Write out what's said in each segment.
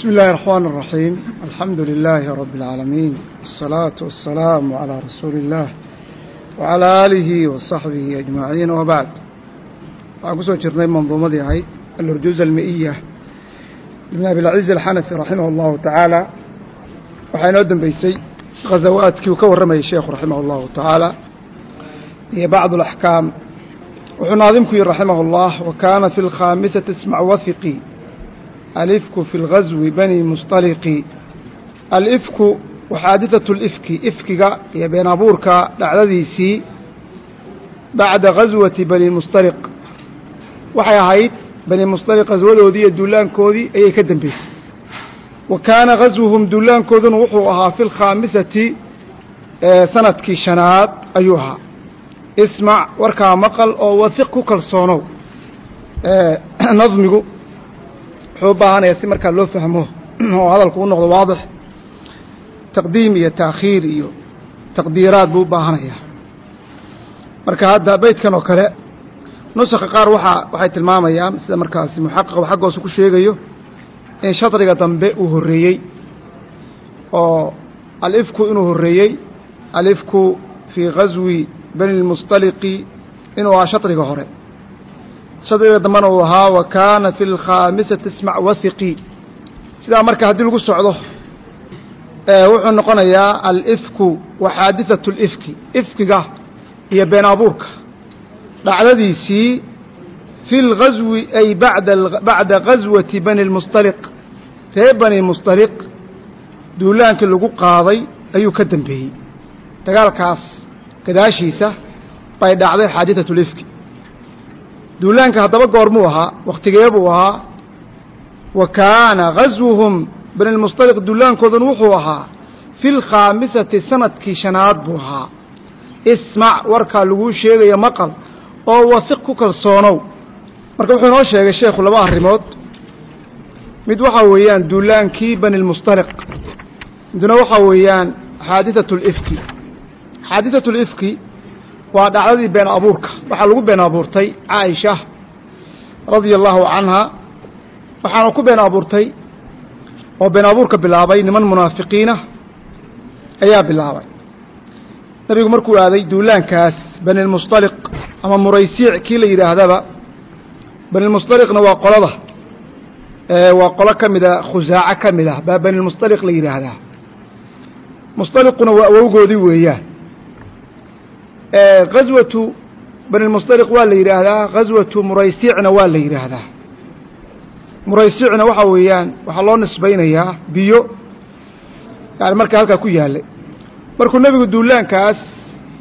بسم الله الرحمن الرحيم الحمد لله رب العالمين الصلاة والسلام على رسول الله وعلى آله وصحبه أجمعين وبعد waxaan kusoo jirnay manduumadii ahayd alurjuuz almi'iya ibn abilciz alxanafi raximah اllahu tacaala waxaa inoo dambeysay ghazawaadkii uu ka warramayay sheekhu raximah اllahu tacaala iyo bacd اlaxkaam wuxuu naadimku yihi raximah اllah wa kaana fi اlkhaamisati ismac wahiqi alifku fi lgaswi bani mustaliqi. Alifku waxaadidatu lifki ifkiga iyo been abuurka dhacdadiisii bacda gaswati bani mustaliq. Waxay ahayd bani mustaliq gaswadoodii iyo duulaankoodii ayay ka dembeysay wa kaana gaswuhum duulaankooduna wuxuu ahaa fi lkhaamisati sannadkii shanaad ayuu ahaa. Ismac warkaa maqal oo wasiq ku kalsoonow nadmigu wuxuu u baahanaya si markaa loo fahmo oo hadalku u noqdo waadix taqdiim iyo taakhiir iyo taqdiiraad buu u baahanayaa. Marka hadda beydkan oo kale nusakha qaar waaa waxay tilmaamayaan sida markaasi muxaqiq xaggoosa ku sheegayo in shadriga dambe uu horreeyey oo alifku inuu horreeyey alifku fii ghaswi bani lmustaliqi inuu ahaa shadriga hore shadriga dambena uu ahaa wa kaana fi lkhaamisati ismac wahiqi sidaa marka haddii lagu socdo wuxuu noqonayaa alifku waxaadithatu lifki ifkiga iyo been abuurka. Dhacdadiisii fi اlghaswi ay bacda ghaswati bani اlmustaliq reer bani mustaliq duulaankii lagu qaaday ayuu ka dambeeyey. Dagaalkaas gadaashiisa bay dhacday xaaditatu lifki duulaanka haddaba goormuu ahaa wakhtigee buu ahaa. Wa kaana ghaswuhum bani lmustaliq duulaankooduna wuxuu ahaa fi lkhaamisati sannadkii shanaad buu ahaa. Ismac warkaa laguu sheegaya maqal oo wahiq ku kalsoonow. Marka wuxuu inoo sheegay sheekhu laba arrimood. Mid waxaa weeyaan duulaankii bani lmustaliq midna waxaa weeyaan xaadithatu lifki xaadithatu lifki waa dhacdadii been abuurka. Waxaa lagu been abuurtay caaisha radia allaahu canha waxaana ku been abuurtay oo been abuurka bilaabay niman munaafiqiina ayaa bilaabay. Nabigu markuu aaday duulaankaas bani lmustaliq ama muraysiic kii la yidhaahdaba banilmustaliqna waa qolada waa qolo ka mida khusaaco ka mid ah baa banilmustaliq la yidhaahdaa. Mustaliquna waa awowgoodii weeyaan ghaswatu banilmustaliq waa la yidhaahdaa ghaswatu muraysiicna waa la yidhaahdaa muraysiicna waxaa weeyaan waxaa loo nisbaynayaa biyo yani markaa halkaa ku yaallay markuu nebigu duulaankaas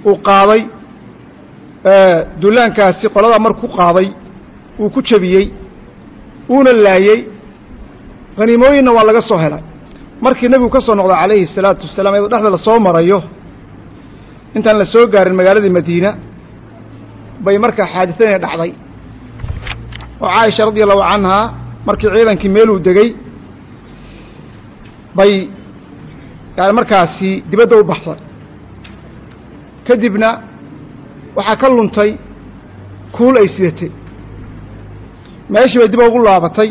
uu qaaday duulaankaasi qoladaa marku qaaday uu ku jebiyey uuna laayey haniimooyinna waa laga soo helay. Markii nebigu ka soo noqday calayhi الsalaatu wasalaam iyadoo dhexda la soo marayo intaan la soo gaarin magaaladii madiina bay markaa xaadisadani dhacday. Oo caaisha radia allahu canhaa markii ciidankii meeluu degey bay yani markaasi dibadda u baxday. Kadibna waxaa ka luntay kuul ay sidatay. Meeshii bay dib ugu laabatay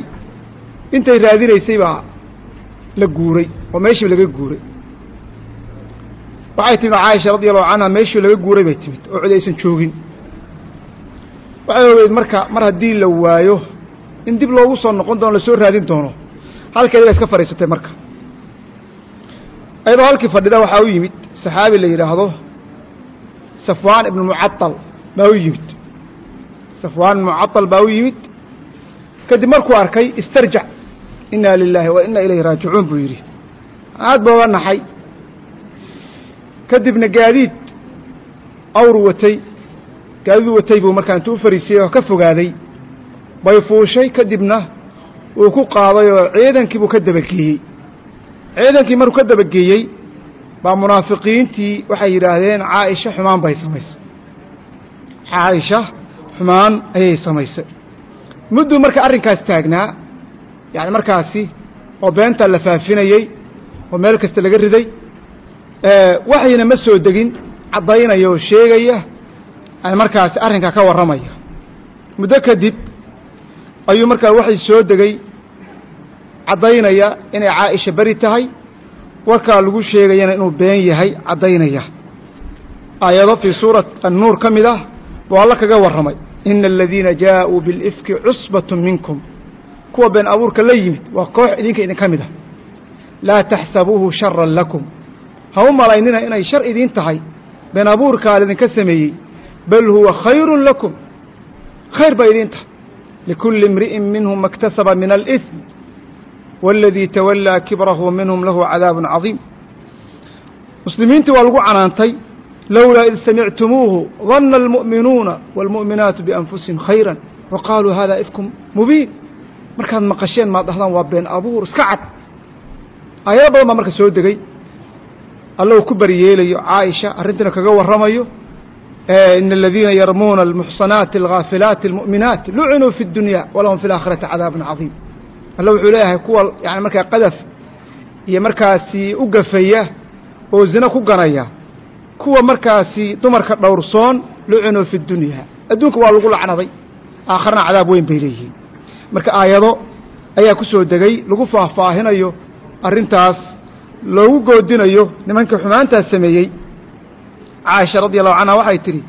intay raadinaysay baa la guuray oo meeshiiba laga guuray waxay timid caaisha radi allahu canha meeshii laga guuray bay timid oo cid aysan joogin. Waxay ogeyd marka mar haddii la waayo in dib loogu soo noqon doono la soo raadin doono. Halkeeda bay iska fadhiisatay marka. Ayadoo halkii fadhida waxaa u yimid saxaabi la yidhaahdo safwaan ibnu mucaal baa u yimid. Safwaan ibnu mucaal baa u yimid. Kadib markuu arkay istarjac inaa lilaahi wa inaa ilayhi raajicuun buu yidhi. Aad ba oga naxay kadibna gaadiid awru watay. Gaadiidu watay buu markaa intuu u fariisiyey oo ka fogaaday. Bay fuushay kadibna uu ku qaaday oo ciidankii buu ka dabageeyey. Ciidankii markuu ka dabageeyey baa munaafiqiintii waxay yidhaahdeen caaisha xumaan bay samaysay. Caaisha xumaan ayay samaysay. Mudduu marka arrinkaas taagnaa yani markaasi oo beentaa la faafinayey oo meel kasta laga riday Eh, waxayna ma soo degin caddaynaya oo sheegaya markaas arrinka ka warramaya muddo kadib ayuu markaa waxay soo degay caddaynaya inay caaisha beri tahay. Warkaa lagu sheegayana inuu been yahay caddaynaya. Aayado fii suurat annuur ka mid ah buu alla kaga warramay. Ina aladiina jaaءuu bilifki cusbatu minkum. Kuwa been abuurka la yimid waa koox idinka idin ka mid ah. Laa taxsabuuhu sharan lakum ha u malaynina inay shar idiin tahay. Been abuurkaa lidinka sameeyey. Bal huwa khayrun lakum. Khayr baa idiin tahay. Likulli imri'in minhum maktasaba min alإithm waladii tawallaa kibrahu minhum lahu cadaabun cadiim muslimiintii waa lagu canaantay. Lowlaa id samictumuuhu danna almu'minuuna wاlmu'minaatu bianfusihim khayran. Wa qaaluu hada ifkum mubiin. Markaad maqasheen maad dhahdaan waa been abuur iska cad. Aayado badan baa marka soo degey allow ku baryeelayo caaisha arrintana kaga warramayo in aladiina yarmuuna almuxsanaati alghaafilaati almu'minaat lucinuu fi اdunya walahum fi اlaakhirati cadaabun cadiim. Alle wuxuu leeyahay kuwa yani markaa qadaf iyo markaasi u gafaya oo zina ku ganaya kuwa markaasi dumarka dhowrsoon lucinuu fi dunya. Adduunka waa lagu lacnaday aakharna cadaab weyn bay leeyihiin. Marka aayado ayaa ku soo degay lagu faahfaahinayo arrintaas loogu goodinayo nimankii xumaantaas sameeyey. Caaisha radi allahu canha waxay tidhi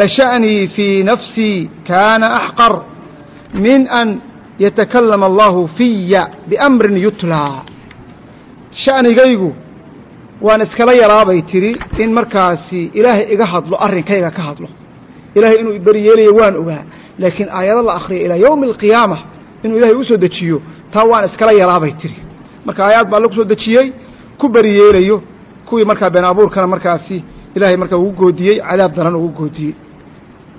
lasha'nii fii nafsii kaana axqar min an yatakalama allahu fiya biamrin yutlaa. Sha'nigaygu waan iskala yaraabay tidhi in markaasi ilaahay iga hadlo arrinkayga ka hadlo. Ilaahay inuu beri yeelayo waan ogaa laakiin aayado la akhriya ilaa yowmi alqiyaama inuu ilahay u soo dejiyo taa waan iskala yaraabay tidhi. Marka aayaad baa alla ku soo dejiyey ku beri yeelayo kuwii markaa been abuurkana markaasi ilaahay markaa ugu goodiyey cadaab daran ugu goodiyey.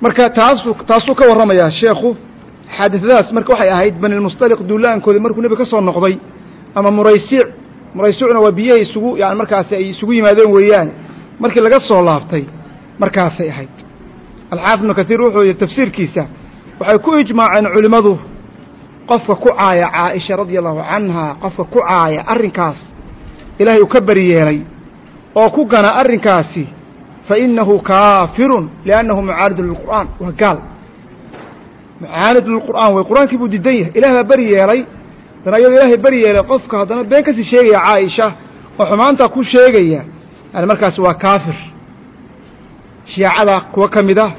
Marka taasuu taasuu ka warramayaa sheekhu xaadidadaas marka waxay ahayd banilmustaliq duulaankoodii markuu nebiga ka soo noqday ama muraysiic muraysiicna waa biyahay isugu yani markaasi ay isugu yimaadeen weeyaan. Markii laga soo laabtay markaasay ahayd. Alxaafid ibnu kaiir wuxuu yidhi tafsiirkiisa waxay ku ijmaaceen culimmadu qofka ku caaya caaisha radia allahu canha qofka ku caaya arrinkaas ilaahay uu ka beri yeelay oo ku gana arrinkaasi fa innahu kaafirun liannahu mucaaridun lilqur'aan waa gaal. Mucaanid lilqur'aan way qur'aankii buu diidan yahay. Ilaah baa beri yeelay haddana iyadoo ilaahay beri yeelay qofka haddana been ka sii sheegaya caaisha oo xumaantaa ku sheegaya yani markaasi waa kaafir. Shiicada kuwa ka mid ah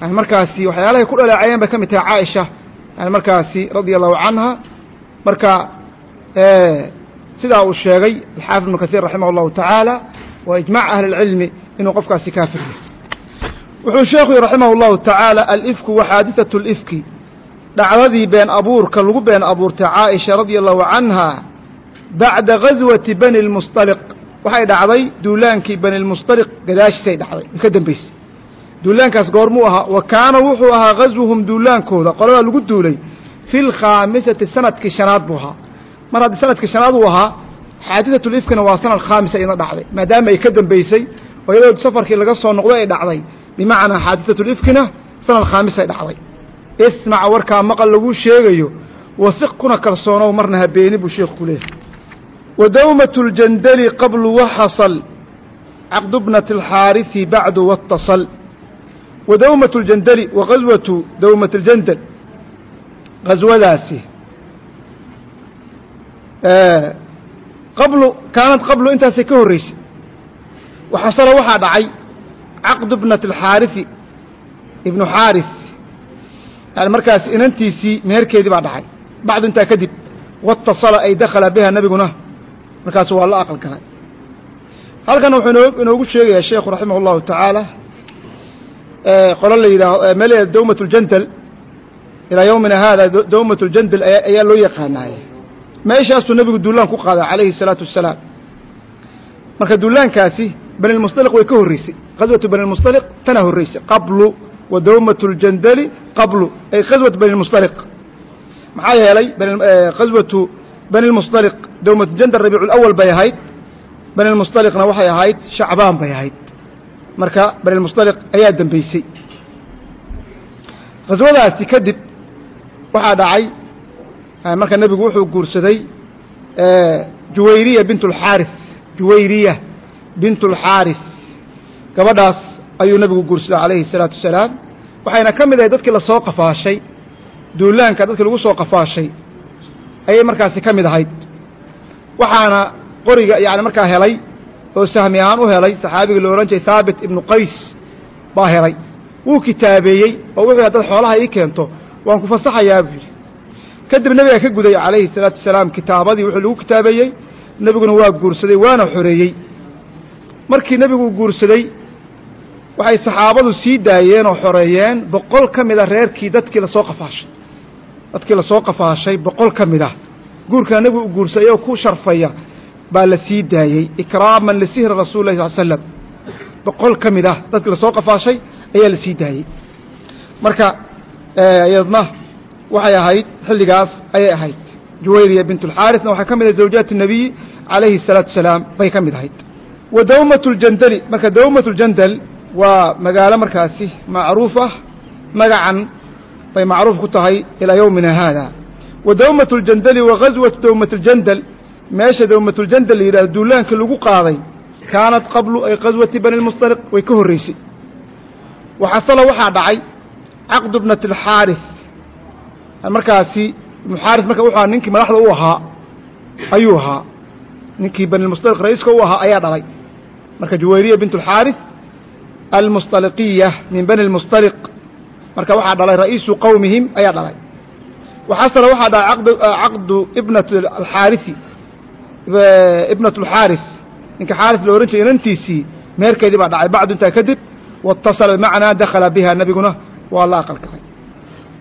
yani markaasi waxyaalahay ku dhaleecayeen bay ka mid tahay caaisha. Yani markaasi radia allahu canha marka sidaa uu sheegay alxaafid ibnu kaiir raximah allahu tacaala waa ijmac ahli اlcilmi inuu qofkaasi kaafir yahay wuxuu sheekhu yihi raximah اllahu tacaala alifku waxaadiثaة اlifki dhacdadii been abuurka lagu been abuurtay caaisha radia allahu canha bacda gaswati bani اlmusطaliq waxay dhacday duulaankii bani lmusطaliq gadaashiisay dhacday ka dambaysay duulaankaas goormuu ahaa wa kaana wuxuu ahaa gaswuhum duulaankooda qoladaa lagu duulay fi lkhaamisati sanadkii shanaad buu ahaa mar haddii sanadkii shanaad uu ahaa xaadiثaة اlifkina waa sanad khaamisa ina dhacday maadaama ay ka dambaysay oo iyadoo safarkii laga soo noqday ay dhacday bimacnaa xaadiثaة اlifkina sanad khaamisay dhacday ismac warkaa maqal lagu sheegayo wasiq kuna kalsoonow marna habeeni buu sheekhu ku leeyahay wadawmaة اljandali qablu waxasal caqdu bnati اlxaariثi bacdu waاtasal wadawmaة اljandali wa gaswatu dawmat اljandal gaswadaasi qablu kaanad qablu intaasay ka horreysay waxasala waxaa dhacay caqdu bnati اlxaariثi ibnu xaariث yani markaas inantiisii meherkeedii baa dhacay bacdu intaa kadib waاtasala ay dakhala biha nebiguna markaas waa la aqal galay halkan wuxuu inoo inoogu sheegayaa sheekhu raximah اllahu tacaala qolo la yidhaaho meel dawmat اljandal ilaa yowmina haada dawmat اljandal ayaa loo yaqaanaaye meeshaasuu nebigu duulaan ku qaadaa calayhi salaatu wasalaam marka duulaankaasi banilmusdaliq way ka horraysay qaswatu banilmusdaliq tanaa horraysay qablu wa dawmatu ljandali qablu ay qaswat banilmusdaliq maxaa yeelay qaswatu eh, banilmusdaliq dawmatljandal rabiiculawal bay ahayd. Banilmusdaliqna waxay ahayd shacbaan bay ahayd. Marka banilmusdaliq ayaa dembaysay qaswadaasi kadib waxaa dhacay marka nebigu wuxuu guursaday juwayriya bint اlxaariث juwayriya bint اlxaariث gabadhaas ayuu nebigu guursaday calayhi الsalaatu wasalaam waxayna ka mid ahay dadkii lasoo qafaashay duulaanka dadkii lagu soo qafaashay ayay markaasi ka mid ahayd waxaana qoriga yani markaa helay oo sahmi ahaan u helay saxaabiga la odhan jiray thaabit ibnu qays baa helay wuu kitaabeeyey oo wuxuu haddaad xoolaha ii keento waan ku fasaxayaa buu yidhi kadib nebiga ka guday calayhi salaatu wasalaam kitaabadii wuxuu lagu kitaabeeyey nebiguna waa guursaday waana xoreeyey. Markii nebigu guursaday waxay saxaabadu sii daayeen oo xoreeyeen boqol ka mid a reerkii dadkii la soo qafaashay. Dadkii la soo qafaashay boqol ka mid ah. Guurkaa nebigu u guursaday oo ku sharfaya baa la sii daayey ikraaman lisihri rasuuli lah sal slam boqol ka mid ah dadkii la soo qafaashay ayaa la sii daayey. Marka iyadna waxay ahayd xilligaas ayay ahayd juwayriya bint اlxaarisna waxay ka mid ahayd zawjaat الnabiyi calayhi الsalaatu wasalaam bay ka mid ahayd wa dawmat اljandali marka dawmat اljandal waa magaalo markaasi macruuf ah magacan bay macruuf ku tahay ilaa yowmina haada wa dawmat اljandali wa gaswatu dawmat اljandal meesha dawmat اljandal la yidhahdo duulaankii lagu qaaday kaanat qablu ay qaswati bani lmustaliq way ka horreysay waxasala waxaa dhacay caqdu bnati اlxaaris markaasi muxaaris marka wuxu ninkii madaxda u ahaa ayuu ahaa. Ninkii banilmusdaliq ra'iiska u ahaa ayaa dhalay. Marka juwayriya bint alxaaris almusdaliqiya min bani lmusdaliq marka waxaa dhalay ra'iisu qowmihim ayaa dhalay. Waxasala waxaa dhahay caqdu ibnat alxaarisi. Ibnat alxaaris. Ninka xaaris la ohan jiray inantiisii meherkeedii baa dhacay. Bacdu intaa kadib waitasala bimacnaa dakhala biha nebiguna waa la aqal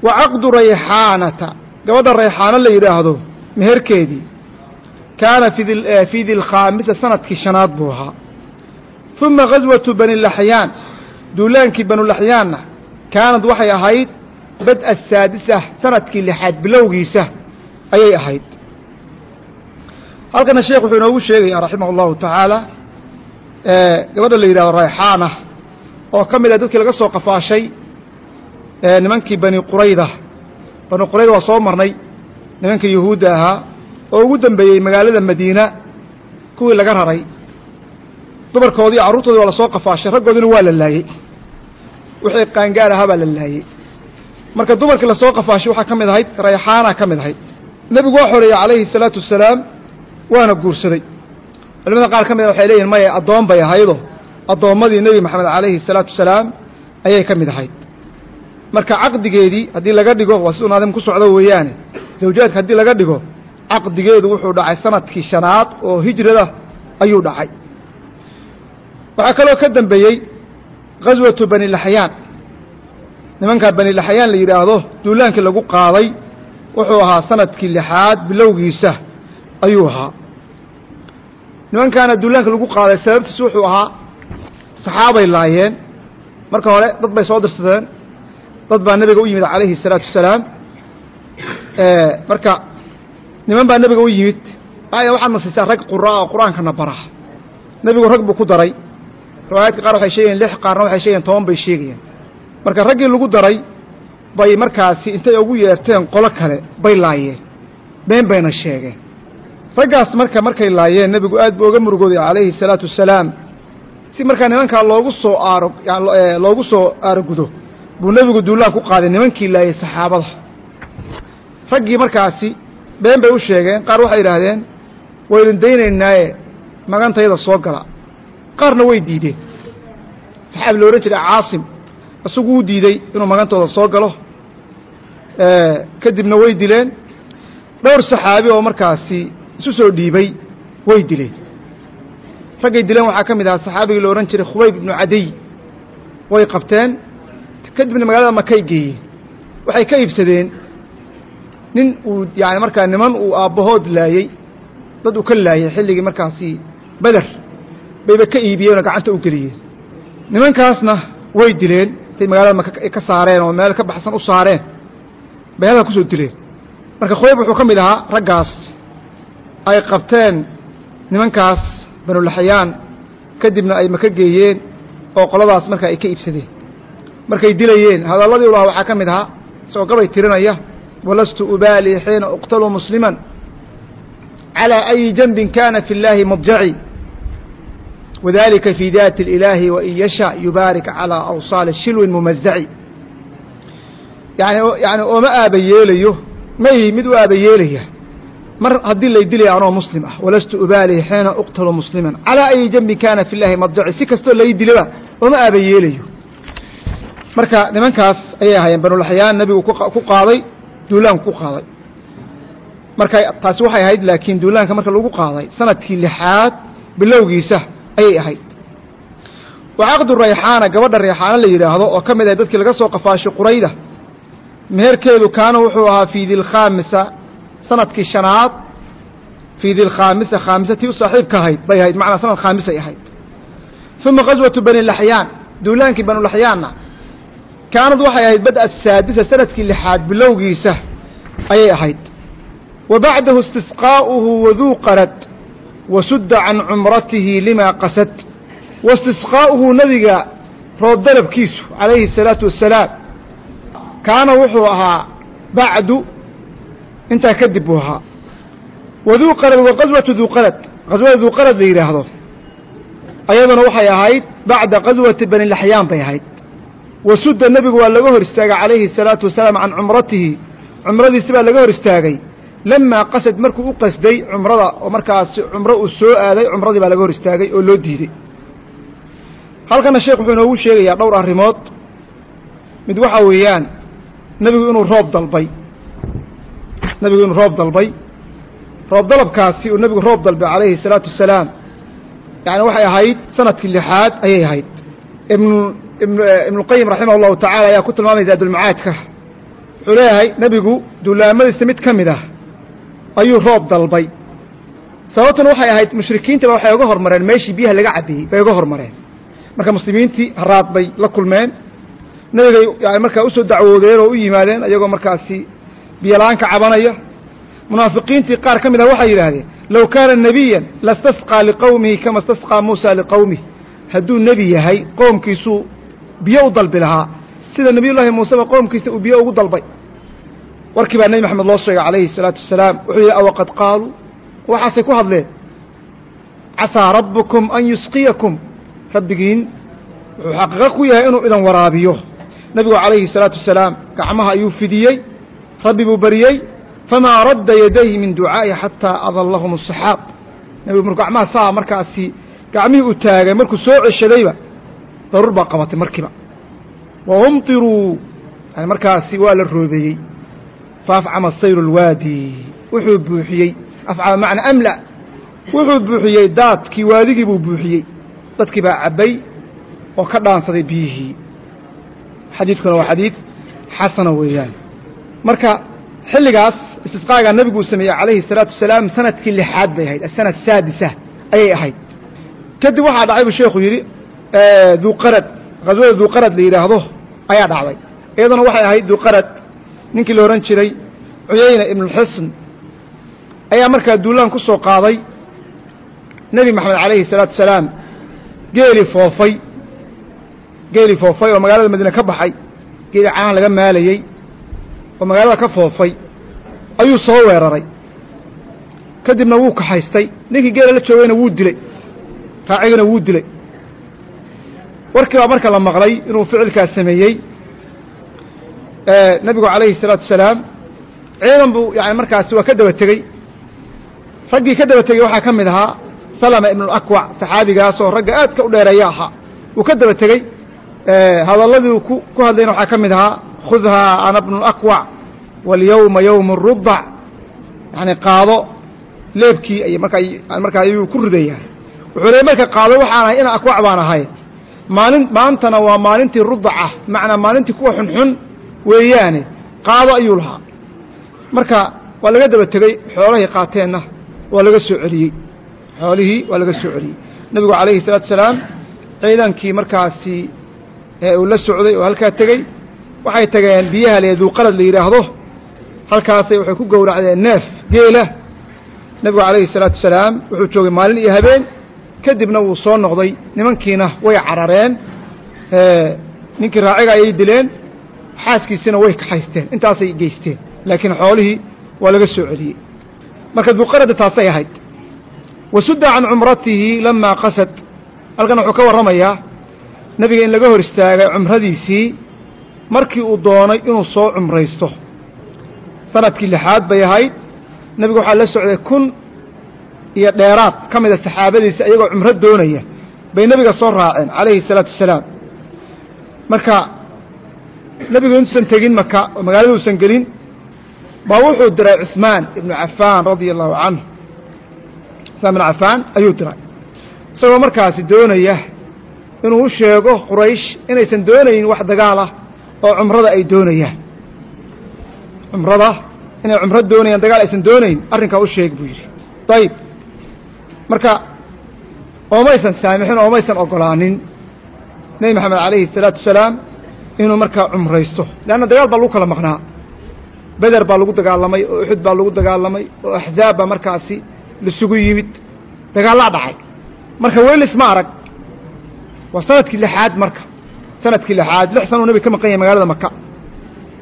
wa caqdu rayxaanata gabadha rayxaano la yidhaahdo meherkeedii kaana fii dilkhaamisa sannadkii shanaad buu ahaa uma gaswatu bani laxyaan duulaankii banulaxyaanna kaanad waxay ahayd bad'a asaadisa sannadkii lixaad bilowgiisa ayay ahayd halkana sheekh wuxuu inoogu sheegaya raximah اllahu tacaala gabadha la yidhahdo rayxaana oo ka mid ah dadkii laga soo qafaashay nimankii bani qurayda. Bani qurayda waa soo marnay. Nimanka yahuudda ahaa oo ugu dambeeyey magaalada madiina kuwii laga raray. Dumarkoodii carruurtoodii waa la soo qafaashay raggoodina waa la laayey wixii qaangaar ahaa baa la laayey marka dumarkii la soo qafaashay waxaa ka mid ahayd rayxaana ka mid ahayd. Nebigu waa xoreeyey calayhi salaatu wasalaam waana guursaday. Culimada qaar ka mid a waxay leeyihiin maya addoon bay ahaydoo addoommadii nebi moxamed calayhi salaatu wasalaam ayay ka mid ahayd marka caqdigeedii haddii laga dhigo waa siduu naadim ku socdo weeyaane. Zawjaadka haddii laga dhigo caqdigeedu wuxuu dhacay sannadkii shanaad oo hijrada ayuu dhacay. Waxaa kaloo ka dambeeyey gaswatu bani laxyaan nimankaa bani laxyaan la yidhaahdo duulaankii lagu qaaday wuxuu ahaa sannadkii lixaad bilowgiisa ayuu ahaa. Nimankaana duulaanka lagu qaaday sababtiis wuxuu ahaa saxaabay laayeen. Marka hore dad bay soo dirsadeen dad baa nebiga u yimid calayhi الsalaatu wasalaam marka niman baa nebiga u yimid aya waxaad nasiisaa rag qura'a oo qur-aankana bara nebigu rag buu ku daray riwaayaadka qaar waxay sheegayeen lix qaarna waxay sheegayeen toban bay sheegayeen marka raggii lagu daray bay markaasi intay ugu yeerteen qolo kale bay laayeen been bayna sheegeen raggaas marka markay laayeen nebigu aad buu oga murugooday calayhi الsalaatu wasalaam si markaa nimankaa loogu soo aaro loogu soo aarogudo buu nebigu duulaan ku qaaday nimankii laayay saxaabada. Raggii markaasi been bay u sheegeen qaar waxay yidhaahdeen waa idin daynaynaaye magantayda soo gala. Qaarna way diideen. Saxaabi la odhan jiray caasim isagu u diidey inuu magantooda soo galo. Kadibna way dileen. Dhowr saxaabi oo markaasi isu soo dhiibay way dileen. Raggay dileen waxaa ka mid ahaa saxaabigii la odhan jiray khubayb ibnu cadiy way qabteen kadibna magaalada makay geeyeen waxay ka iibsadeen nin uu yani markaa niman uu aabbahood laayey dad uu ka laayay xilligii markaasi beder bayba ka iibiyeenoo gacanta u geliyeen. Nimankaasna way dileen intay magaalada maka ka saareen oo meel ka baxsan u saareen. Bay halkaa ku soo dileen. Marka khubayb wuxuu ka mid ahaa raggaas. Ay qabteen nimankaas banulaxyaan kadibna ay maka geeyeen oo qoladaas markaa ay ka iibsadeen markay dilayeen hadalladii u lahaa waxaa ka mid ahaa isagoo gabay tirinaya walastu ubaali xiina uqtalu musliman calىa أyi janbin kana fi اllaahi madjaci wadalika fi daati اlilaahi wain yasha yubaarik calىa awsaali shilwin mumazaci yani yani ooma aaba yeelayo ma ihi mid u aaba yeelaya mar haddii lay dilaya anoo muslim ah walastu ubaalihi xiina uqtalu musliman calaa ayi janbin kaana fi llaahi madjaci si kastoo lay dilaba ooma aaba yeelayo marka nimankaas ayay ahaayeen banulaxyaan nebigu ku qaaday duulaanku ku qaaday. Marka taasi waxay ahayd laakiin duulaanka marka lagu qaaday sannadkii lixaad bilowgiisa ayay ahayd. Wa caqdu rayxaana gabadha rayxaana la yidhaahdo oo ka mid ah dadkii laga soo qafaashay qurayda. Meherkeedu kaana wuxuu ahaa fii dilkhaamisa sannadkii shanaad fii dilkhaamisa khaamisa tii u saaxiibka ahayd bay ahayd macnaa sanad khaamisay ahayd. Uma qaswatu bani laxyaan duulaankii banulaxyaanna kaanad waxay ahayd bad asaadisa sannadkii lixaad bilowgiisa ayay ahayd. Wa bacdahu istisqaa'uhu waduu qarad wasudda can cumratihi limaa qasad. Wa istisqaa'uhu nebiga roob dalabkiisu calayhi الsalaatu wassalaam kaana wuxuu ahaa bacdu intaa kadib buu ahaa. Waduu qarad wa qaswatu duuqarad qaswada duuqarad la yidhaahdo. Ayaduna waxay ahayd bacda qaswati bani laxyaan bay ahayd wasuda nebigu waa laga hor istaagay calayhi salaatu wasalaam can cumratihi. Cumradiisi baa laga hor istaagay. Lamaa qasad markuu u qasday cumrada oo markaasi cumro uu soo aaday cumradii baa laga hor istaagay oo loo diidey halkana sheekh wuxuu inoogu sheegayaa dhowr arrimood. Mid waxaa weeyaan nebigu inuu roob dalbay. Nebigu inuu roob dalbay. Roob dalabkaasi uu nebigu roob dalbay calayhi salaatu wasalaam. Yacni waxay ahayd sannadkii lixaad ayay ahayd. Ibnu ibnuqayim eh, raximah llahu tacala ayaa ku tilmaamaya zaadulmacaadka wuxuu leeyahay nebigu dullaamadiisa mid ka mid ah ayuu roob dalbay. Sababtuna waxay ahayd mushrikiintaba waxay oga hormareen meeshii biyaha laga cabeeyey bay oga hormareen. Marka muslimiintii haraad bay la kulmeen. Nebigay yani markaa u soo dacwoodeen oo u yimaadeen ayagoo markaasi biyola-aanka cabanaya. Munaafiqiintii qaar ka mid ah waxay yidhaahdeen low kaana nebiyan lastasqaa liqowmihi kama stasqaa muusa liqowmih hadduu nebi yahay qoomkiisuu biyo u dalbi lahaa sida nebiyullaahi muuseba qoomkiisa uu biyo ugu dalbay warkii baa nebi maxamed loo sheegay calayhi الsalaatu wasalaam wuxuu yidhi awaqad qaaluu waxaasay ku hadleen casaa rabbukum an yusqiyakum rabbigiin wuxuu xaqiiqo ku yahay inuu idan waraabiyo nebigu calayhi الsalaatu wasalaam gacmaha ayuu fidiyey rabbi buu beriyey famaa radda yadayhi min ducaa'i xataa adallahum الصaxaab nebigu markuu gacmaha saa markaasi gacmihii u taagay markuu soo ceshadayba daruur baa qabatay markiiba wa umtiruu yani markaasi waa la roobeeyey faafcama sayru اlwaadi wuxuu buuxiyey afcama macna amla wuxuu buuxiyey daadkii waadigii buu buuxiyey dadkii baa cabbay oo ka dhaansaday biyihii xadiidkuna waa xadiid xasana weeyaan marka xilligaas istisqaagaa nebiguu sameeyey calayhi الsalaatu wasalaam sanadkii lixaad bay ahayd asanad saadisa ayay ahayd kadib waxaa dhacay buu sheekhu yidhi duuqarad qaswada duuqarad la yidhaahdo ayaa dhacday. Iyaduna waxay ahayd duuqarad ninkii la odhan jiray cuyayna ibnuxusn ayaa markaa duulaan ku soo qaaday nebi maxamed calayhi الsalaatu wasalaam geeli foofay geeli foofay oo magaalada madiine ka baxay geeli caan laga maalayey oo magaalada ka foofay ayuu soo weeraray. Kadibna wuu kaxaystay ninkii geela la joogayna wuu dilay raacigana wuu dilay warkii baa marka la maqlay inuu ficilkaas sameeyey. Nabigu calayhi الsalaatu wasalaam ciidan buu yani markaasi waa ka daba tegey. Raggii ka daba tegey waxaa ka mid ahaa salama ibnu saxaabigaasoo ragga aadka u dheereeya ahaa. Uu ka daba tegey. Hadalladii ku hadlayna waxaa ka mid ahaa khudhaa ana bnu walyowma yowm rudac yani qaado leebkii ay markaa markaa ayuu ku ridayaa. Wuxuu leey marka qaado waxaan ahay ina akwac baan ahay maalin maantana waa maalintii rudaca macnaa maalintii kuwa xunxun weeyaane qaado ayuu lahaa. Marka waa laga daba tegey xoolahay qaateenna waa laga soo celiyey. Xoolihii waa laga soo celiyey. Nebigu calayhi salaatu salaam ciidankii markaasi ee uu la socday oo halkaa tegey waxay tageen biyaha leeduuqalad la yidhaahdo. Halkaasay waxay ku gowracdeen neef geela. Nebigu calayhi salaatu salaam wuxuu joogay maalin iyo habeen kadibna wuu soo noqday. Nimankiina way carareen ninkii raaciga ayay dileen xaaskiisina way kaxaysteen intaasay geysteen laakiin xoolihii waa laga soo celiyey. Marka duuqarada taasay ahayd. Wasudda can cumratihi lamaa qasad. Halkan wuxuu ka warramayaa nebiga in laga hor istaagay cumradiisii markii uu doonay inuu soo cumraysto. Sanadkii lixaad bay ahayd. Nebigu waxaa la socday kun iyo dheeraad ka mid a saxaabadiisa iyagoo cumro doonaya bay nebiga soo raaceen calayhi salaatu wasalaam. Marka nebigu intuusan tegin maka oo magaalada uusan gelin baa wuxuu diray cusmaan ibnu cafaan radia allahu canhu. Cusmaan ibnu cafaan ayuu diray isagoo markaasi doonaya inuu u sheego quraysh inaysan doonayn wax dagaal ah oo cumrada ay doonayaan. Cumrada inay cumro doonayaan dagaal aysan doonayn arrinkaa u sheeg buu yidhi. Ayib marka oomaysan saamixin oomaysan ogolaanin nebi maxamed calayhi الsalaatu wasalaam inuu markaa cumraysto. Leanna dagaal baa lagu kala maqnaa. Beder baa lagu dagaalamay oo uxud baa lagu dagaalamay oo axzaab baa markaasi laisugu yimid. Dagaallaa dhacay. Marka weli isma arag waa sannadkii lixaad marka. Sanadkii lixaad lix sanuu nebig ka maqan yahay magaalada maka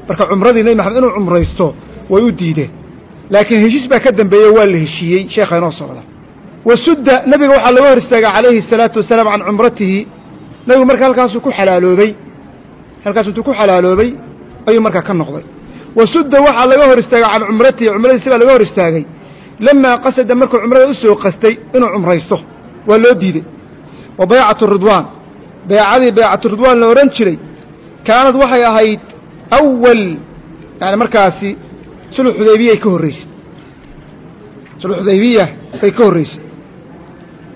marka cumradii nebi maxamed inuu cumraysto way u diideen. Laakiin heshiis baa ka dambeeye waa la heshiiyey sheekha inoo socda wasudda nebiga waxaa laga hor istaagay calayhi الsalaatu wasalaam can cumratihi. Nebigu marka halkaasuu ku xalaaloobey halkaas intuu ku xalaaloobay ayuu markaa ka noqday. Wasudda waxaa laga hor istaagay can cumratihi cumradiisi baa laga hor istaagay lamaa qasada markuu cumrada u soo qastay inuu cumraysto waa loo diidey wa baycatu ridwaan baycadii baycatu ridwaan la odhan jiray kaanad waxay ahayd awal yani markaasi sulx xudaybiyay ka horreysay. Sulx xudaybiya bay ka horreysay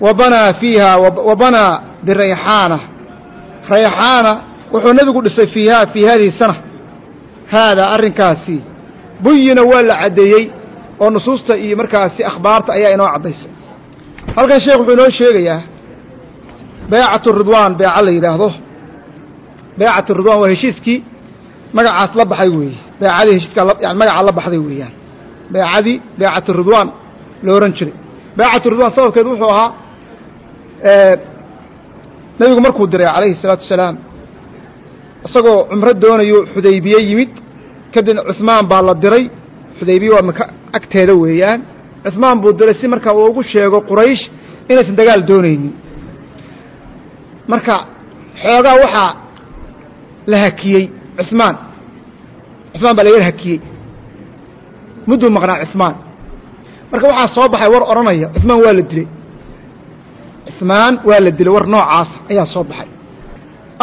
wa banaa fiiha wa banaa birayxaana. Rayxaana wuxuu nebigu dhisay fiiha fii hadihi sana. Haadaa arrinkaasi buyina waa la caddeeyey oo nusuusta iyo markaasi akhbaarta ayaa inoo caddaysay. Halkan sheekh wuxuu inoo sheegayaa baycatu ridwaan beeca la yidhaahdo. Baycatu ridwaan waa heshiiskii magacaas la baxay weeye. Beecadii heshiiskaa yani magacaa la baxday weeyaan. Beecadii baycatu ridwaan la ohan jiray. Baycatu ridwaan sababkeedu wuxuu ahaa nebigu markuu diray calayhi salaatu wasalaam isagoo cumro doonayo xudaybiye yimid. Kadibna cusmaan baa la diray. Xudaybiye waa maka agteeda weeyaan. Cusmaan buu diray si markaa uu ugu sheego quraysh inaysan dagaal doonaynin. Marka xoogaa waxaa la hakiyey cusmaan. Cusmaan baa la hakiyey. Mudduu maqnaa cusmaan. Marka waxaa soo baxay war odhanaya. Cusmaan waa la dilay cuثmaan waa la dilay war noocaas ayaa soo baxay.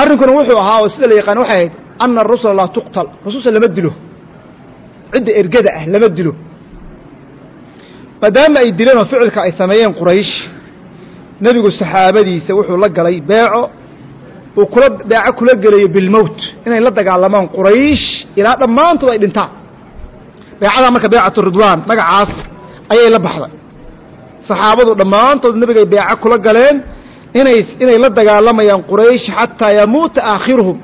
Arrinkuna wuxuu ahaa oo sida la yaqaan waxay ahayd ana arusula laa tuqtal. Rususha lama dilo. Cidda ergada ah lama dilo. Maadaama ay dileen oo ficilka ay sameeyeen quraysh nebigu saxaabadiisa wuxuu la galay beeco. Uu kula beeco kula gelayo bilmowt inay la dagaalamaan quraysh ilaa dhammaantood ay dhintaan. Beecadaa marka beecatu ridwaan magacaas ayay la baxday saxaabadu dhammaantood nebigay beeco kula galeen inay inay la dagaalamayaan quraysh xataa yamuuta aakhiruhum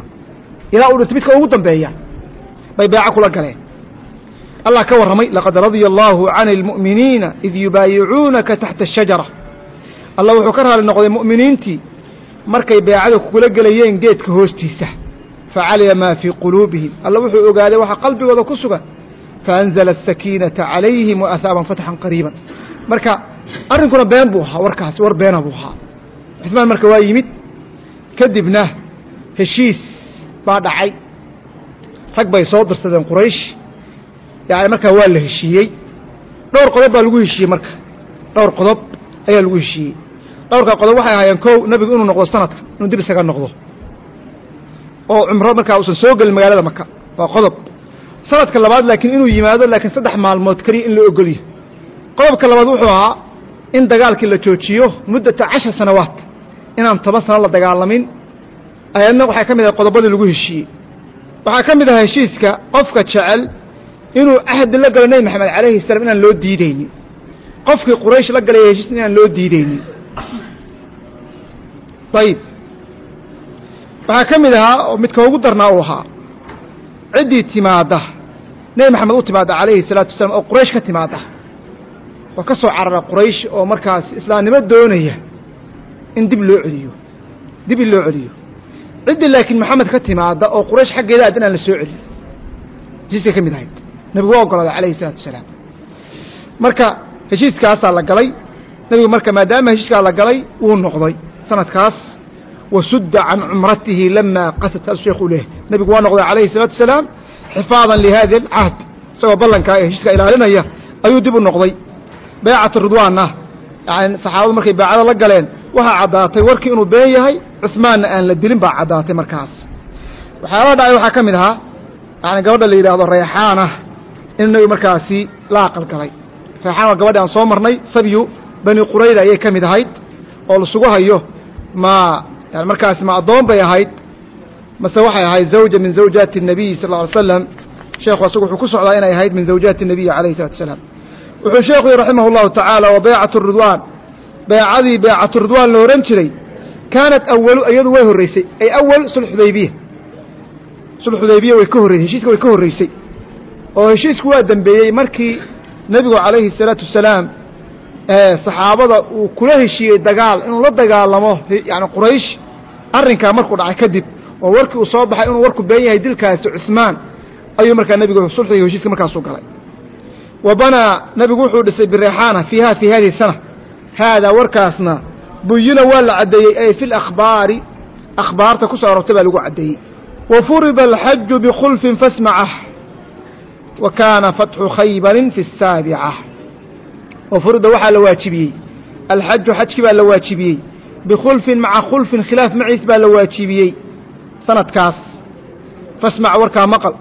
ilaa uu dhinto midka ugu dambeeya bay beeco kula galeen. Allah ka warramay laqad radya allaahu cani almu'miniina id yubaayicuunaka taxta ashajara allah wuxuu ka raali noqday mu'miniintii markay beecada kula gelayeen geedka hoostiisa. Facalima maa fii quluubihim. Alla wuxuu ogaaday waxa qalbigooda ku sugan faanzala asakiinata calayhim waahaabahum fatxan qariiban. Marka arrinkuna been buu ahaa warkaasi war beena buu ahaa. Cusmaan marka waa yimid kadibna heshiis baa dhacay. Rag bay soo dirsadeen quraysh. Yani markaa waa la heshiiyey. Dhowr qodob baa lagu heshiiyey marka. Dhowr qodob ayaa lagu heshiiyey. Dhowrkaa qodob waxay ahaayeen kow nebigu inuu noqdo sanadka inuu dib isaga noqdo. Oo cumro markaa uusan soo gelin magaalada maka waa qodob. Sanadka labaad laakiin inuu yimaado laakiin saddex maalmood keliya in la ogolyo qodobka labaad wuxuu ahaa in dagaalkii la joojiyo muddata cashar sanawaad inaan toban sano la dagaalamin ayadna waxay ka mid ahay qodobadii lagu heshiiyey. Waxaa ka mid ahaa heshiiska qofka jecel inuu cahdi la galo nebi maxamed calayhi salaam inaan loo diidaynin. Qofkii quraysh la galaya heshiis inaan loo diidaynin. Ayib waxaa ka mid ahaa oo midka ugu darnaa uu ahaa ciddii timaadda. Nebi maxamed u timaadda calayhi salaatu wasalaam oo quraysh ka timaadda oo ka soo carara quraysh oo markaas islaamnimo doonaya in dib loo celiyo dib in loo celiyo. Ciddii laakiin maxamed ka timaadda oo quraysh xaggeeda aad inaan la soo celin heshiiskay ka mid ahayd. Nebigu waa ogolaaday calayhi salaatu wasalaam marka heshiiskaasaa la galay. Nebigu marka maadaama heshiiskaa la galay wuu noqday. Sanadkaas wasudda can cumratihi lama qasad saasuu sheekhu leh nebigu waa noqday calayhi salaatu wasalaam xifaadan lihadi alcahd isagoo ballankaa ee heshiiska ilaalinaya ayuu dib u noqday baycatu ridwaanna yani saxaabadu markay baycada la galeen waxaa caddaatay warkii inuu been yahay cusmaanna aan la dilin baa caddaatay markaas waxyaalaha dhacay waxaa ka mid ahaa yani gabadha la yidhaahdo rayxaana inuu nebigu markaasi la aqalgalay rayxaan waa gabadhi aan soo marnay sabyu bani qurayda ayay ka mid ahayd oo lasugu hayo ma yani markaasi ma addoon bay ahayd mase waxay ahayd zawja min zawjaati الnabiy sal lla alay slam sheekhu asagu wuxuu ku socdaa inay ahayd min zawjaati الnabiy alayh الsalatu asalaam wuxuu sheekhu yihi raximah اllahu tacaala wa baycat ridwaan baycadii baycatu ridwaan la ohan jiray kaanat awalu iyadu way horreysay ay awal sulxudaybiya sulxudaybiya way ka horreysay heshiiska way ka horreysay oo heshiisku waa dembeeyey markii nebigu calayhi الsalaatu wasalaam saxaabada uu kula heshiiyey dagaal inuu la dagaalamo yani quraysh arrinkaa markuu dhacay kadib oo warkii uu soo baxay inuu warku been yahay dilkaasi cusmaan ayuu markaa nebigu sulxiga heshiiska markaasuu galay wa banaa nebigu wuxuu dhisay birexaana fiiha fii hadihi sana haadaa warkaasna buyina waa la caddeeyey ay fi lakhbaari akhbaarta ku soo arortay baa lagu caddeeyey wa furida alxaju bikhulfin fasmacah wa kaana fatxu khaybarin fi الsaabica wa furida waxaa la waajibiyey alxaju xajkii baa la waajibiyey bikhulfin maca khulfin khilaaf maciis baa la waajibiyey sanadkaas fasmac warkaa maqal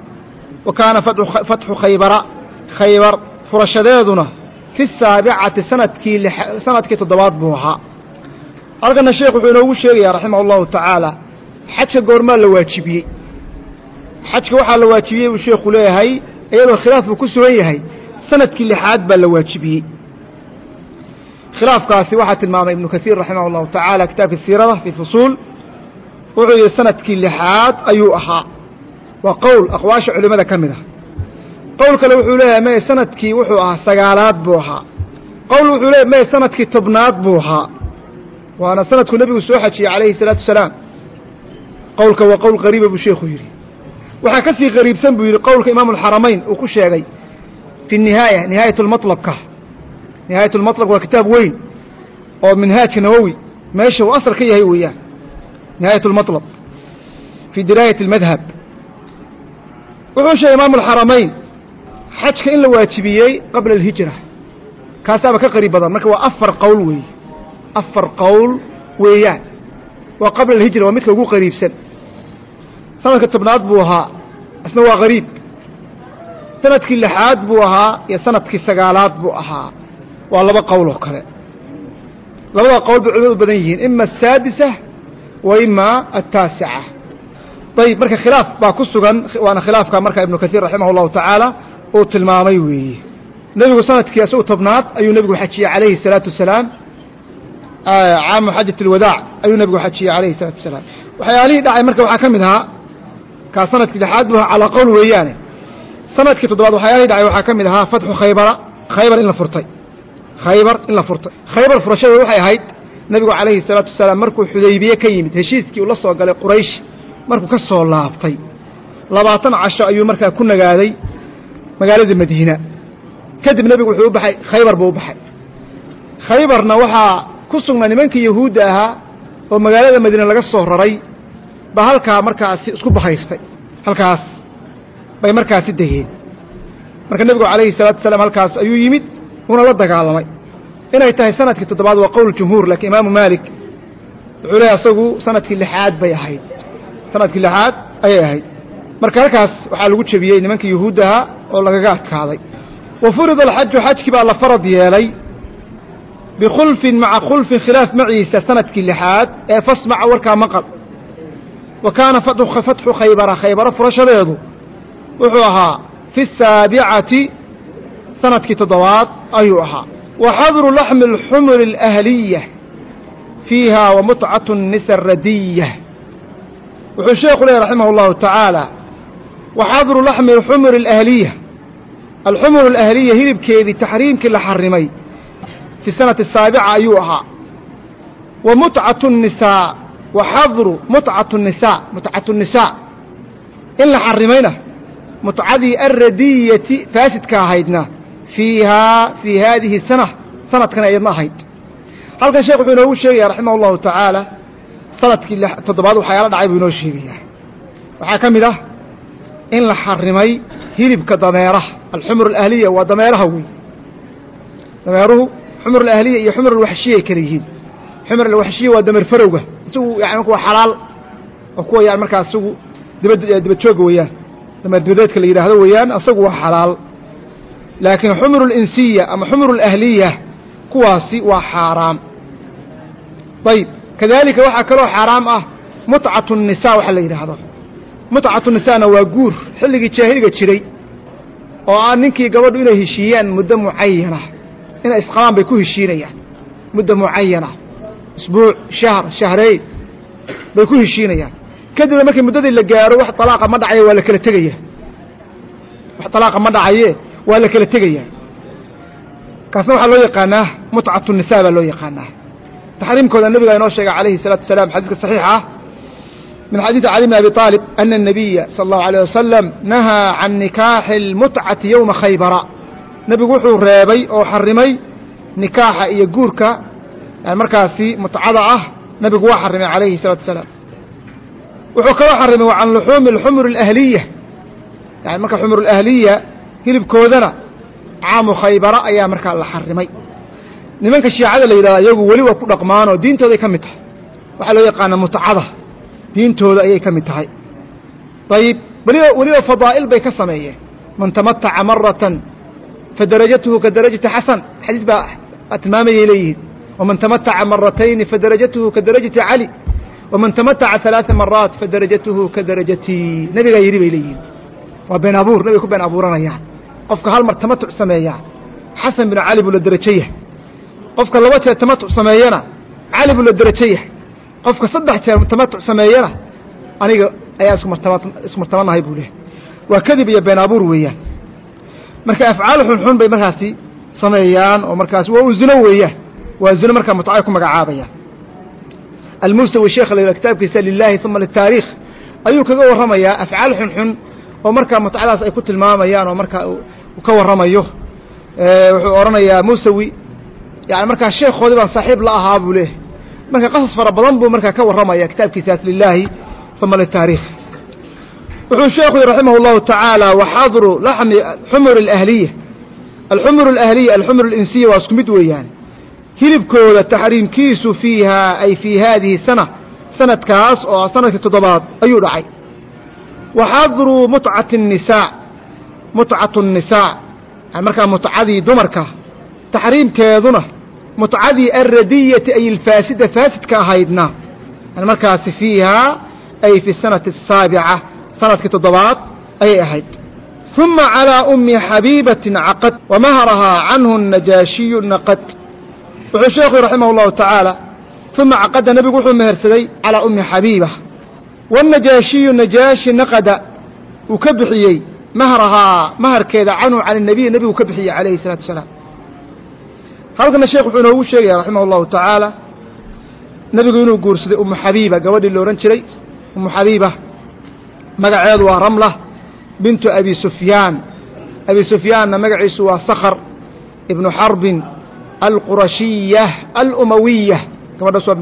wa kaana fatxu khaybara khaybar furashadeeduna fi saabicati sannadkii sannadkii toddobaad buu ahaa. Halkana sheekh wuxuu inoogu sheegayaa raximah allahu tacaala xajka goormaa la waajibiyey. Xajka waxaa la waajibiyey buu sheekhu leeyahay iyadoo khilaaf ku sugan yahay sannadkii lixaad baa la waajibiyey. Khilaafkaasi waxaa tilmaamay ibnu kasiir raximah allahu tacaala kitaabka siirada fi fusuul. Wuxuu yihi sannadkii lixaad ayuu ahaa. Waa qowl aqwaasha culimmada ka mid ah qowl kale wuxuu leeyahay may sannadkii wuxuu ahaa sagaalaad buu ahaa. Qowl wuxuu leeyahy may sannadkii tobnaad buu ahaa. Waana sanadku nebigu soo xajiyey calayhi salaatu wasalaam. Qowlka waa qowl qariiba buu sheekhu yidhi. Waxaa ka sii qariibsan buu yidhi qowlka imaamu alxaramayn uu ku sheegay fi nihaaya nihaayat lmatlabka nihaayat lmatlab waa kitaab weyn oo minhaajka nawowi meesha uu asal ka yahay weeyaan. Nihaayat lmatlab fii diraayat almadhab wuxuu sheegay imaamu alxaramayn xajka in la waajibiyey qabla alhijra. Kaasaaba ka qariib badan. Marka waa afar qowl weeye afar qowl weeyaan. Waa qabla alhijra waa midka ugu qariibsan. Sanadka tobnaad buu ahaa. Isna waa qariib. Sanadkii lixaad buu ahaa iyo sannadkii sagaalaad buu ahaa. Waa laba qowl oo kale. Labada qowl bay culimadu badan yihiin. Ima asaadisa wa ima ataasica ayib marka khilaaf baa ku sugan. Waana khilaafka marka ibnu kasiir raximah allahu tacaala uu tilmaamay weeye nebigu sanadkii isagu tobnaad ayuu nebigu xajiyey calayhi الsalaatu wasalaam caamu xajat اlwadaac ayuu nebigu xajiyey calayhi الsalaatu wasalaam waxyaalihii dhacay marka waxaa ka mid ahaa kaa sanadkii lixaad bu calaa qowl weeyaane sanadkii toddobaad waxyaalihii dhacay waxaa ka mid ahaa fatxu khaybara khaybar in la furtay khaybar in la furtay khaybar furashadeed waxay ahayd nebigu calayhi الsalaatu wasalaam markuu xudaybiye ka yimid heshiiskii uu la soo galay quraysh markuu ka soo laabtay labaatan casho ayuu markaa ku nagaaday magaalada madiina. Kadib nebigu wuxuu u baxay khaybar buu u baxay. Khaybarna waxaa ku sugnaa nimankii yahuudda ahaa oo magaalada madiine laga soo raray baa halkaa markaasi isku bahaystay. Halkaas bay markaasi degeen marka nebigu calayhi salatu wasalaam halkaas ayuu yimid wuuna la dagaalamay. Inay tahay sannadkii toddobaad waa qowl jumhuur laakiin imaamu maalik wuxuu leehay asagu sannadkii lixaad bay ahayd. Sanadkii lixaad ayay ahayd marka halkaas waxaa lagu jebiyey nimankii yahuudda ahaa oo lagaga adkaaday. Wa furida alxaju xajkii baa la farad yeelay bikhulfin maca khulfin khilaaf maciisa sannadkii lixaad ee fasmaca warkaa maqal. Wa kaana fatxu khaybara khaybaro furashadeedu wuxuu ahaa fi saabicati sannadkii toddobaad ayuu ahaa. Wa xadru laxmi alxumuri alahliya fiiha wa mutcatu nisa aradiya wuxuu sheekhu lehy raximah اllahu tacaala wa xadru laxmi alxumur alahliya alxumur alahliya hilibkeedii taxriimkii la xarimay في sanati asaabica ayuu ahaa wa mutcatu nisaa wa xadru mutcatu nisaa mutcatu nisaa in la xarimayna mutcadii alradiyati faasidka ahaydna fiihaa fii haadihi sana sanadkan ayadna ahayd halkan sheekh wuxuu inoogu sheegaya raximah allahu tacaala sannadkii toddobaad waxaa yaalla dhacay buu in la xarimay hilibka dameeraha. Alxumur alahliya waa dameeraha wey dameeruhu xumur alahliya iyo xumur alwaxshiya ay kala yihiin. Xumur alwaxshiya waa dameer farowga. Isagu yani waa xalaal oo kuwa yani markaa isagu dibad jooga weeyaan. Dameer dibadeedka la yidhaahdo weeyaan isagu waa xalaal. Laakiin xumur alinsiya ama xumur alahliya kuwaasi waa xaaraam. Ayib kadalika waxaa kaloo xaaraam ah mutcatu الnisa waxa la yidhaahdo mutcatu nisaana waa guur xilligii jaahiliga jiray oo a ninkii gabadhu inay heshiiyaan muddo mucayana inay isqabaan bay ku heshiinayaan. Muddo mucayana isbuuc shahr shahreyn bay ku heshiinayaan. Kadibna markii muddadii la gaaro wax alaaqa ma dhacaye waa la kala tegaya wax alaaqa ma dhacaye waa la kala tegayaa. Kaasna waxaa loo yaqaanaa mutcatu nisaa baa loo yaqaanaa. Taxriimkooda nabigaa inoo sheegay calayhi salaatu wasalaam xadiiska saxiixa ah, من xadيiث علي بن أبي طالب أن النبي صلى الله عليه وسلم نهى عن نikاح المتعة يومa khaybra nebigu wuxuu reebay oo xarimay nikaaxa iyo guurka markaasi mutcada ah nebigu waa xarimay عalayhi الصلاaةu وaسلام wuxuu kaloo xarimay عan لحuumi الxmر الأhliية yani marka xmr الأhliya hilibkoodana caamu khaybara ayaa markaa la xarimay nimanka shiicada la yidhahda iyagu weli waa ku dhaqmaan oo diintooday ka mid tahay waxaa loo yaqaana mutcada diintooda ayay ka mid tahay. Ayib weliba weliba fadaa'il bay ka sameeyeen. Man tamataca maratan fadarajatuhu ka darajati xasan. Xadiis baa tilmaamayay leeyihiin. Waman tamataca maratayni fadarajatuhu ka darajati cali. Waman tamataca ثalaaثa maraat fadarajatuhu ka darajatii nebigaa yidhi bay leeyihiin. Waa been abuur nebigay ku been abuuranayaan qofka hal mar tamatuc sameeyaa xasan binu cali buu la derajo yahay qofka laba jeer tamatuc sameeyana cali buu la derajo yahay qofka saddex jeer tamatuc sameeyana aniga ayaa isku martabanahay buu lehay waa kadib iyo been abuur weeyaan. Marka afcaal xunxun bay markaasi sameeyaan oo markaasi waa u zino weeyaan. Waa zino markaa mutcay ku magacaabayaan almustawi sheekha la kitaabkiisa lilahi uma litaariikh ayuu kaga warramayaa afcaal xunxun oo markaa mutcadaas ay ku tilmaamayaan oo markaa uu ka warramayo. Wuxuu odhanayaa musawi yani markaa sheekhoodii baan saaxiib la ahaa buu leehay marka qasas fara badan buu markaa ka warramaya kitaabkiisaas lilaahi uma litaariikh wuxuu sheekhu yihi raximah اllahu tacaala waxadru laxmi xumur اlahliya alxumur اlahliya alxumur اlinsiya waa isku mid weeyaan hilibkooda taxriimkiisu fiiha ay fii haadihi sana sanadkaas oo sanadkii toddobaad ayuu dhacay waxadru mutcati الnisaa mutcatu الnisaa yani markaa mutcadii dumarka taxriimkeeduna mutcadii alradiyati ay alfaasida faasidka ahaydna yani markaasi fiihaa ay fi sanati الsaabica sanadkii toddobaad ayay ahayd ثuma calىa umi xabiibatin caqad wamahrahaa canhu الnajaashiyu naqad wuxuu sheekhu raximah اllahu tacaala uma caqada nebigu wuxuu mehersaday calىa umi xabiiba wالnajaashiyu najaashi naqada uu ka bixiyey mahrahaa maharkeeda canhu can الnabiy nebigu ka bixiyey calayhi الsalatu wasalaam halkana sheekh wuxuu inoogu sheegaya raximah allahu tacaala nebigu inuu guursaday umu xabiiba gabadhii la odhan jiray. Umu xabiiba magaceedu waa ramla bintu abi sufyaan. Abi sufyaanna magaciisu waa sakhr ibnu xarbin alqurashiya alumawiya. Gabadhaas waa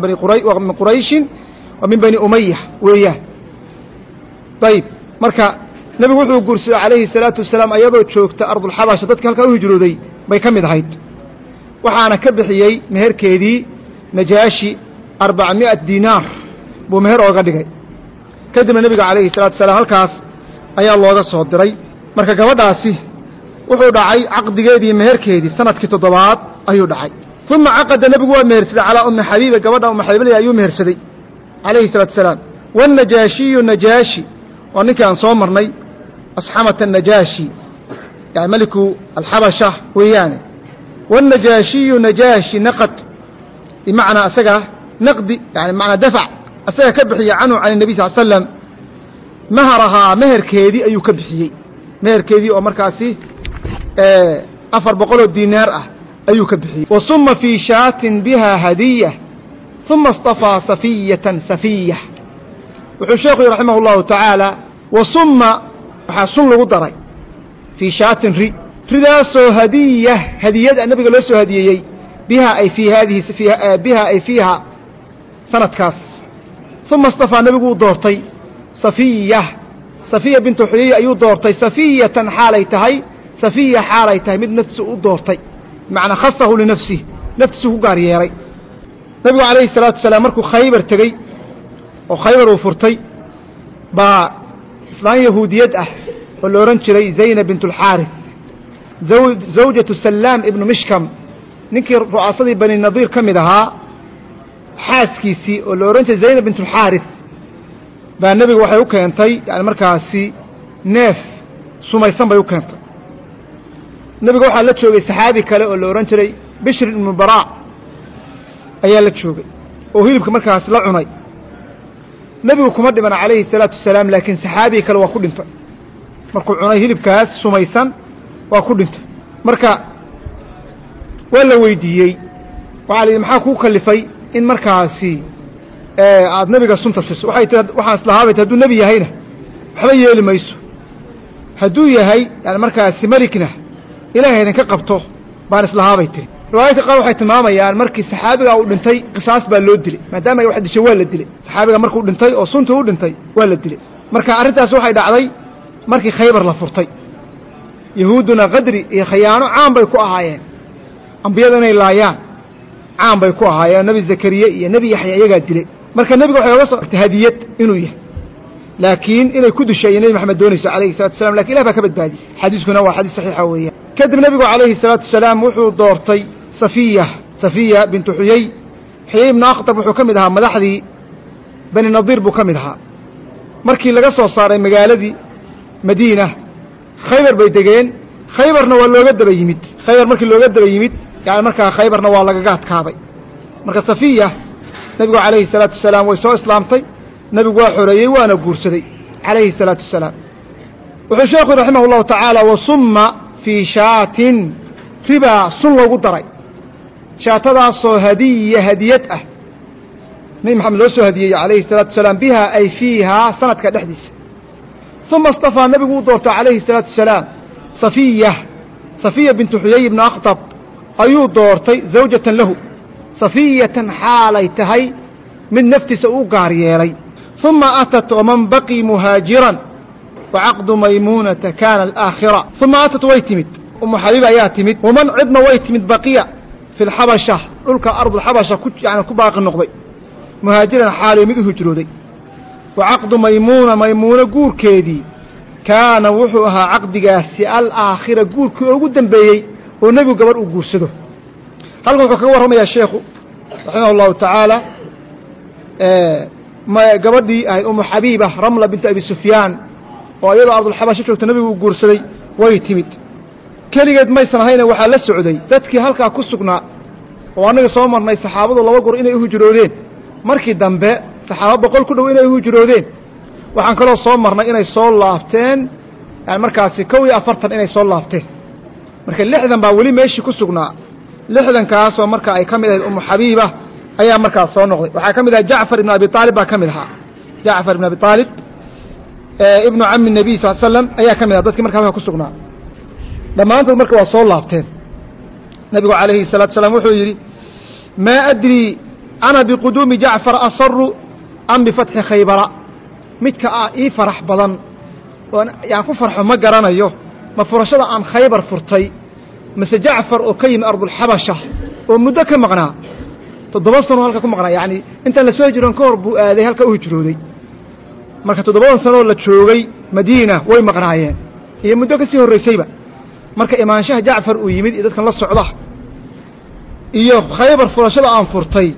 min qurayshin waa min bani umaya weeyaan ayib marka nebigu wuxuu guursaday calayhi salaatu wasalaam ayadoo joogta ardulxabasha dadka halkaa u hijrooday bay ka mid ahayd waxaana ka bixiyey meherkeedii najaashi arbacmi'at dinaar buu meher ooga dhigay. Kadibna nebiga calayhi salatu salaam halkaas ayaa looga soo diray. Marka gabadhaasi wuxuu dhacay caqdigeedii meherkeedii sannadkii toddobaad ayuu dhacay. Uma caqada nebigu waa mehersaday calaa ummi xabiiba gabadha umma xabiiba ayuu mehersaday calayhi salaatu salaam. Wاnnajaashiyu najaashi waa ninkii aan soo marnay asxamata najaashi yani meliku alxabasha weeyaane. wالnajaashiyu najaashi naqad bimacnaa asaga naqdi yani bmanaa dafac asaga ka bixiya canhu can الnabi sal slam maharahaa meherkeedii ayuu ka bixiyey meherkeedii oo markaasi afar boqoloo dinaar ah ayuu ka bixiyey wa suma fii shaatin biha hadiya uma اstafaa safiyatan safiya wuxuu sheekhu yihi raximah اllahu tacaala wa suma waxaa sun lagu daray fii shaatin ri ridaasoo hadiya hadiyada nabiga loo soo hadiyeeyey biha ay fii haadihi biha ay fiiha sanadkaas. Uma اstafaa nebigu uu doortay safiya safiya bintu xuyey ayuu doortay safiyatan xaalay tahay safiya xaalay tahay mid naftiisa u doortay. Bimacnaa khasahu linafsih naftiisu ku gaar yeelay nebigu calayhi salaatu wasalaam markuu khaybar tegey oo khaybar uu furtay baa islaan yahuudiyad ah oo la odhan jiray zaynab bint alxaaris zawjatu salaam ibnu mishkam ninkii ru'aasadii bani nadiir ka mid ahaa xaaskiisii oo la odhan jiray zaynab bint alxaaris baa nebiga waxay u keentay yani markaasi neef sumaysan bay u keentay nebiga waxaa la joogay saxaabi kale oo la odhan jiray bishri ibnu baraa ayaa la joogay oo hilibka markaas la cunay nebigu kuma dhimana calayhi salaatu wasalaam laakiin saxaabii kale waa ku dhintay markuu cunay hilibkaas sumaysan waa ku dhintay marka waa la weydiiyey. Waxaa la yidhi maxaa kuu kalifay in markaasi aada nebiga sunta siiso? Waxay tii waxaan islahaabayt hadduu nebi yahayna waxba yeeli mayso. Hadduu yahay yani markaasi melikna ilaahay idinka qabto baan islahaabay tiri riwaayadka qaar waxay tilmaamayaan markii saxaabiga uu dhintay qisaas baa loo dilay. Maadaama ay wax dishay waa la dilay. Saxaabiga markuu dhintay oo sunta u dhintay waa la dilay. Marka arrintaas waxay dhacday markii khaybar la furtay yahuudduna qadri iyo khayaano caan bay ku ahaayeen. Ambiyada inay laayaan. Caan bay ku ahaayeen. Nebi zakariye iyo nebi yaxya iyagaa dilay. Marka nebiga waxay oga soo artay hadiyad inuu yahay. Laakiin inay ku iyo nebi maxamed doonayso calayhi salatu wasalam laakiin ilah baa ka badbaadiyey. Xadiiskuna waa xadiis saxiixa weeyaan. Kadib nebigu calayhi salaatu wasalaam wuxuu doortay safiya safiya bintu xuyey xuyey ibnu akhtab wuxuu ka mid ahaa madaxdii bani nadiir buu ka mid ahaa. Markii laga soo saaray magaaladii madiina khaybar bay degeen. Khaybarna waa looga daba yimid. Khaybar markii looga daba yimid yani markaa khaybarna waa lagaga adkaaday marka safiya nebigu calayhi salaatu wasalaam way soo islaamtay. Nebigu waa xoreeyey waana guursaday calayhi salaatu wasalaam. Wuxuu sheekhu raximah allahu tacaala wasumma fii shaatin ribaa sun loogu daray. Shaatadaasoo hadiya hadiyad ah. Nebi maxamed loo soo hadiyeeyey calayhi salaatu wasalaam bihaa ay fiihaa sanadka dhexdiisa uma istafaa nebigu u doortay calayhi salaatu wasalaam safiya safiya bintu xuyay ibna akhtab ayuu doortay zawjatan lahu safiyatan xaalay tahay mid naftiisa u gaar yeelay uma atat waman baqii muhaajiran wa caqdu maymuunata kaana alaakhira uma atat way timid umu xabiiba ayaa timid waman cidna way timid baqiya fi lxabasha dhulka ardulxabasha yani ku baaqi noqday muhaajiran xaaliyo mid u hijrooday wa caqdu maymuuna maymuuno guurkeedii kaana wuxuu ahaa caqdigaasi alaakhira guurkii ugu dambeeyey oo nebigu gabadh uu guursado halkan wuxuu kaga warramayaa sheekhu raximah allahu tacaala gabadhii ahayd umu xabiiba ramla bintu abi sufyaan oo iyadoo ardulxabasho joogta nebigu uu guursaday way timid keligeed maysan ahayna waxaa la socday dadkii halkaa ku sugnaa oo annaga soo marnay saxaabadu laba goor inay u hijroodeen markii dambe saxaabo boqol ku dhow inay u hijroodeen waxaan kaloo soo marnay inay soo laabteen markaasi kow iyo afartan inay soo laabteen. Marka lixdan baa weli meeshii ku sugnaa. Lixdankaasoo marka ay ka mid ahayd umu xabiiba ayaa markaas soo noqday. Waxaa ka mid aha jacfar ibn abi aalib baa ka mid ahaa. Jacfar ibn abi aalib ibnu cami nabiy sal slam ayaa ka mid aha dadkii markaa halka ku sugnaa. Dhammaantood marka waa soo laabteen. Nebigu calayhi الsalatu wasalaam wuxuu yidhi maa adrii ana biquduumi jacfar asaru am bifatxi khaybara. Midka ah ii farax badan. Oo yaan ku farxo ma garanayo. Ma furashada aan khaybar furtay. Mase jacfar oo ka yimi ardulxabasha oo muddo ka maqnaa. Toddoba sanoo halka ku maqnaa. Yacni intaan la soo jiron ka hor buu aaday halka u hijrooday. Marka toddobadan sanoo la joogay madiina way maqnaayeen. Iyo muddo ka sii marka imaanshaha jacfar uu yimid iyo dadkan la socda iyo khaybar furashada aan furtay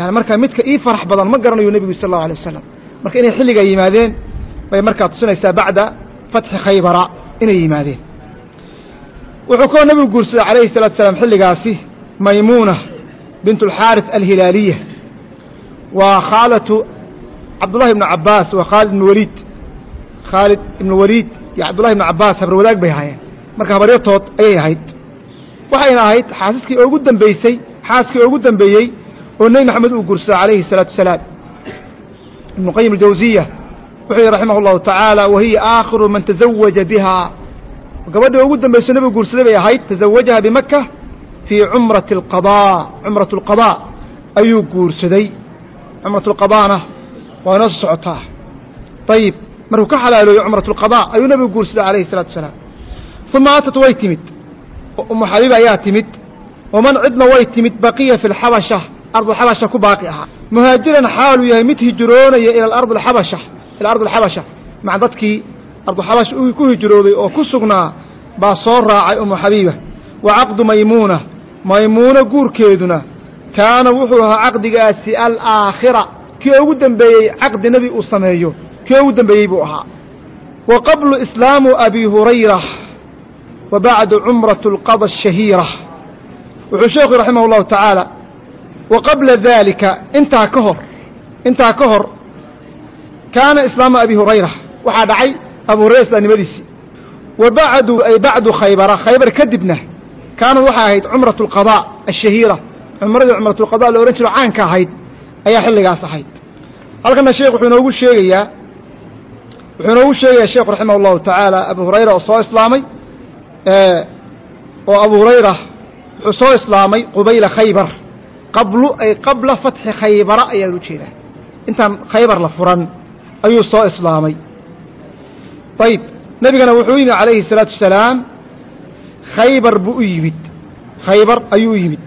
yani markaa midka ii farax badan ma garanayo nebigu sal allahu alay wasalam marka inay xilligaa yimaadeen bay markaa tusinaysaa bacda fatxi khaybara inay yimaadeen. Wuxuu kaloo nebigu guursaday calayhi salatu wasalaam xilligaasi maymuuna bint alxaaris alhilaaliya. Waa khaalatu cabdullahi ibnu cabbaas waa khaalid ibnu waliid. Khaalid ibnu waliid iyo cabdullahi ibnu cabbaas habar wadaag bay ahaayeen. Marka habaryartood ayay ahayd. Waxayna ahayd xaasaskii ugu dambeysay xaaskii ugu dambeeyey oo nebi maxamed uu guursaday calayhi الsalaatu wasalaam ibnu qayim aljawsiya wuxuu yihi raximah اllahu tacaala wa hiya aakhiru man tazawaja bihaa gabadhii ugu dambayso nebigu guursaday bay ahayd tazawajaha bimaka fii cumrati اlqadaa cumrat اlqadaa ayuu guursaday cumrat اlqadaana waa inoo soo socotaa ayib markuu ka xalaalooyey cumrat اlqadaa ayuu nebigu guursaday calayhi الsalatu wasalaam uma atat way timid umu xabiiba ayaa timid waman cidna way timid baqiya fi lxabasha ardulxabasha ku baaqi ahaa. Muhaajiran xaaluu yahay mid hijroonaya ila alardi alxabasha ila ardi alxabasha maca dadkii arduxabash uu ku hijrooday oo ku sugnaa baa soo raacay umu xabiiba wa caqdu maymuuna maymuuno guurkeeduna kaana wuxuu ahaa caqdigaasi alaakhira. Kii ugu dembeeyey caqdi nebi uu sameeyo kii ugu dembeeyey buu ahaa. Wa qablu islaamu abi hurayra wa bacdu cumratu alqada ashahiira wuxuu sheekhu raximah allahu tacaala wa qabla daalika intaa ka hor intaa ka hor kaana islaamu abi hurayra waxaa dhacay abu hurayra islaamnimadiisii wa bacdu ay bacdu khaybara khaybar kadibna kaanad waxay ahayd cumratu alqadaa ashahiira cumradii cumratulqadaa la odhan jiro caanka ahayd ayaa xilligaas ahayd. Halkana sheekh wuxuu inoogu sheegayaa wuxuu inoogu sheegayaa sheekhu raximah allahu tacaala abu hurayra oo soo islaamay oo abu hurayra wuxuu soo islaamay qubayla khaybar qablu ay qabla fatxi khaybara ayaa u jeedaa intaan khaybar la furan ayuu soo islaamay ayib nebigana wuxuu yimid calayhi الsalaatu wasalaam khaybar buu u yimid khaybar ayuu u yimid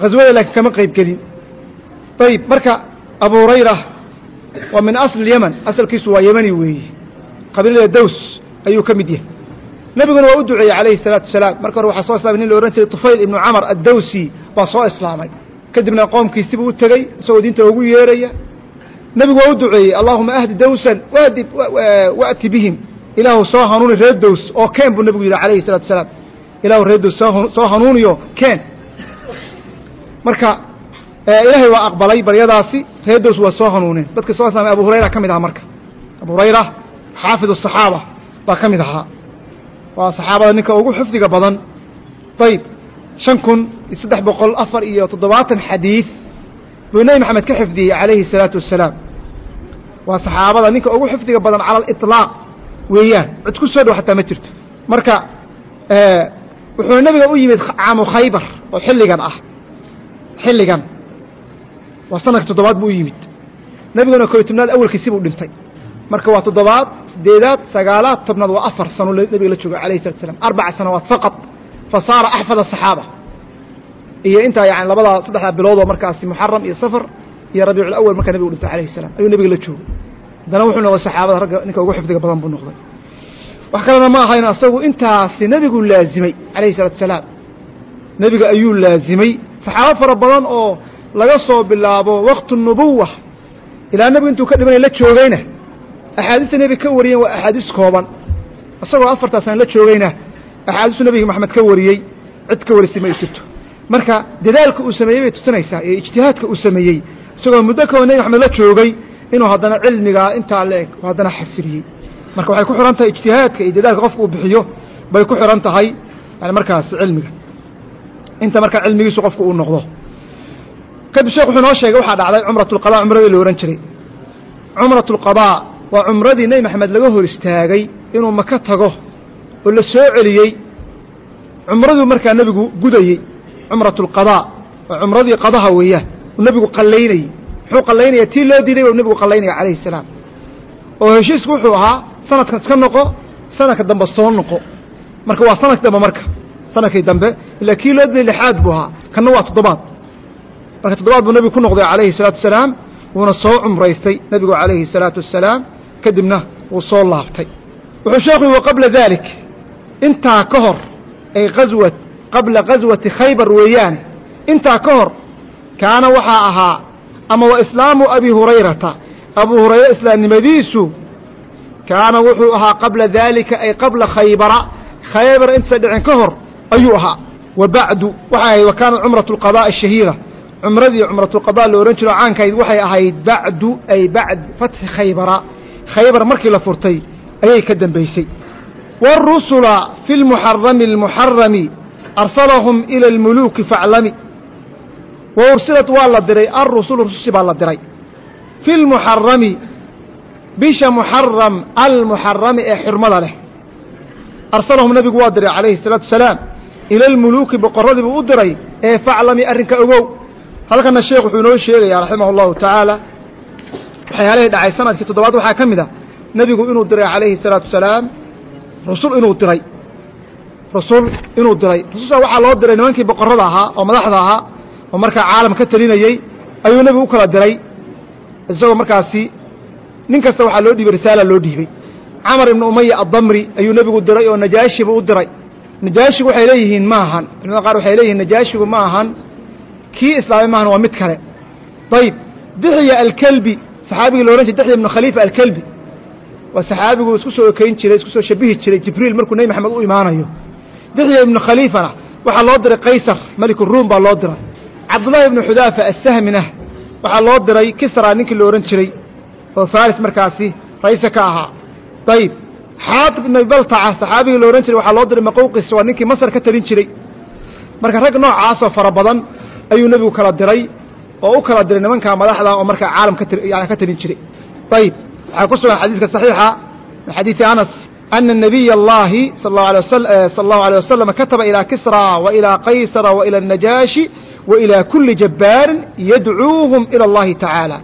khaswada laakiin kama qayb gelin ayib marka abu hurayra waa min asli اlyeman asalkiisu waa yemani weeye qabiilada dows ayuu ka mid yahay nebiguna waa u duceeyey calayhi salaatu wasalaam. Marka hore waxaa soo islamay nin la odhan jiray tufayl ibnu camar addawsi baa soo islaamay. Kadibna qoomkiisibuu u tegey isagoo diinta ugu yeeraya. Nebigu waa u duceeyey allaahuma ahdi dawsan waadi wa'ti bihim. Ilaahu soo hanuuni reer dows oo keen buu nebigu yihi calayhi salaatu wasalaam. Ilaahu reer dows soo hanuuniyo keen. Marka eh, ilaahay waa aqbalay baryadaasi reer dows waa soo hanuuneen. Dadka soo islamay abu hurayra ka mid aha marka. Abu hurayra xaafid asaxaaba baa ka mid ahaa waa saxaabada ninka ugu xifdiga badan ayib shan kun iyo saddex boqol afar iyo toddobaatan xadiid buu nebi maxamed ka xifdiyey calayhi الsalaatu wassalaam waa saxaabada ninka ugu xifdiga badan cala aliطlaaq weeyaan cid ku soo dhow xataa ma jirto marka wuxuu nebiga u yimid caamu khaybar oo xilligan ah xilligan waa sanadka toddobaad buu u yimid nebiguna koy tobnaad awalkiisi buu dhintay marka waa toddobaad sideedaad sagaalaad tobnaad waa afar sano nebiga la jooga alayh salatu slam arbaca sanawaat faqad fa saara axfad asaxaaba iyo intaa yani labadaa saddexdaa biloodoo markaasi muxaram iyo safar iyo rabiicu lawal markaa nebigu dhintay alayh salam ayuu nebiga la joogay haddana wuxuu noqday saxaabada ragga ninka ugu xifdiga badan buu noqday. Wax kalena ma ahayn asagu intaasi nebigu laazimay alayhi salatu asalaam nebiga ayuu laazimay. Saxaabo fara badan oo laga soo bilaabo waqtu nubuwa ilaa nebigu intuu ka dhimanay la joogayna axaadiista nebiga ka wariyeen waa axaadiis kooban. Isagoo afartaa sana la joogayna axaadiistu nebiga maxamed ka wariyey cid ka warisay ma ay jirto marka dadaalka uu sameeyey bay tusinaysaa iyo ijtihaadka uu sameeyey. Isagoo muddo kao nebi maxamed la joogay inuu haddana cilmigaa intaa la eg haddana xasiliyey marka waxay ku xihan tahay ijtihaadka iyo dadaalka qofka uu bixiyo bay ku xihan tahay yani markaas cilmiga. Inta markaa cilmigiisu qofku uu noqdo. Kadib sheekh wuxuu noo sheegay waxaa dhacday cumrat اlqadaa cumradii la ohan jiray. Cumrat اlqadaa waa cumradii nebi maxamed laga hor istaagay inuu maka tago oo la soo celiyey. Cumraduu markaa nebigu gudayey cumrat alqadaa waa cumradii qadaha weeyaan uu nebigu qallaynayey. Muxuu qallaynaya tii loo diiday buu nebigu qallaynaya calayhi salaam. Oo heshiisku wuxuu ahaa sanadkan iska noqo sanadka dambe soo noqo. Marka waa sanadka dambe marka. Sanadkii dambe ilaa kii loo diiday lixaad buu ahaa. Kanna waa toddobaad. Marka toddobaad buu nebigu ku noqday calayhi salaatu wasalaam wuuna soo cumraystay nebigu calayhi salaatu wasalaam kadibna wuu soo laabtay. Wuxuu sheekhu wa qabla dalik intaa ka hor ay aswat qabla gaswati khaybar weeyaane intaa ka hor kaana waxaa ahaa ama wa islaamu abi hurayrata. Abu hurayre islaamnimadiisu kaana wuxuu ahaa qabla daalika ay qabla khaybara. Khaybar intasa dhicin ka hor ayuu ahaa. Wa bacdu waxay ahayd wa kaanat cumratu ashahiira. Cumradii cumratulqadaa la ohan jiro caankahayd waxay ahayd bacdu ay bacd fatxi khaybara khaybar markii la furtay ayay ka dambaysay wاrusula fi lmuxarami اlmuxarami arsalahum ila اlmuluuki faclami wa ursilat waa la diray alrusulu rusushi baa la diray fi lmuxarami bisha muxaram almuxarami ee xurmada leh arsalahum nabigu waa diray calayhi الsalaatu wasalaam ila اlmuluuki boqorradii buu u diray ee faclami arrinka ogow halkana sheekh wuxuu inoo sheegayaa raximah اllahu tacaala waxyaalihii dhacay sannadkii toddobaad waxaa ka mid a nebigu inuu diray calayhi الsalaatu wasalaam rusul inuu diray rasul inuu diray. Rasusha waxaa loo diray nimankii boqorada ahaa oo madaxda ahaa oo markaa caalam ka talinayey ayuu nebigu u kala diray. Isagoo markaasi nin kasta waxaa loo dhiibay risaala loo dhiibay. Camar ibnu umaya addamri ayuu nebigu diray oo najaashibu u diray. Najaashigu waxay leeyihiin ma ahan. Culimada qaar waxay leeyihiin najaashigu ma ahan. Kii islaamay maahan waa mid kale. Ayib dixya alkelbi saxaabigii la ohan jiray dixya ibnu khaliifa alkelbi waa saxaabigu isku soo ekeyn jiray isku soo shabihi jiray jibriil markuu nebi maxamed u imaanayo. Dixya ibnu khaliifana waxaa loo diray qaysar meliku ruum baa loo diray. Cabdullaahi ibnu xudaafa assahmina waxaa loo diray kisra ninkii la ohan jiray oo faris markaasi rayse ka ahaa. Ayib xaatib ibn baltaca saxaabigii la ohan jiray waxaa loo diray maqowqis waa ninkii masar ka talin jiray. Marka rag noocaasoo fara badan ayuu nebigu kala diray oo u kala diray nimankaa madaxda oo markaa caalam yani ka talin jiray ayib waxaa ku sugan xadiiska صaxiixa min xadiiثi anas ana nabiy اllahi salى اllahu alيه wasalam kataba ilى kisra wa ilى qaysara wa ilى الnajaashi wa ilى kuli jabbaarin yadcuuhum ilى اllahi taعaalى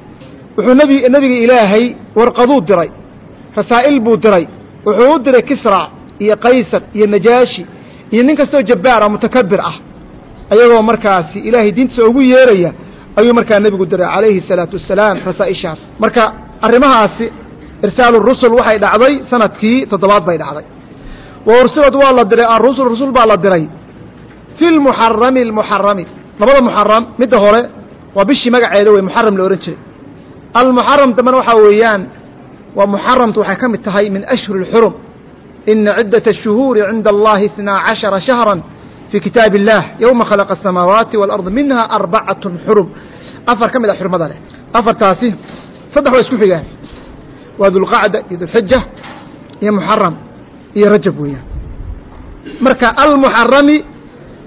wuxuu nebiga ilaahay warqaduu diray rasaa'il buu diray wuxuu u diray kisra iyo qaysar iyo najaashi iyo nin kastoo jabbaara mutakabir ah ayagoo markaasi ilaahay diintiisa ugu yeeraya ayuu markaa nebigu diray calayhi الsalaaةu wasalaam rasaa'ishaas marka arrimahaasi irsaalu rusul waxay dhacday sanadkii toddobaad bay dhacday wa ursilad waa la diray arusul rusul baa la diray fi lmuxarami almuxarami labada muxaram midda hore waa bishii magaceeda wey muxaram la ohan jiray almuxaram dambena waxaa weeyaan waa muxaramtu waxay ka mid tahay min ashhuri اlxurum ina ciddaة الshuhuuri cinda allahi اثnaa caشhara shahra fii kitaabi اllah yowma khalaqa الsamaawaati wاlarض minha arbacaة xurum afar ka mid a xurmada leh afartaasi saddex waa isku xigaan waa dulqacda iyo dulxija iyo muxaram iyo rajab weeyaan marka almuxarami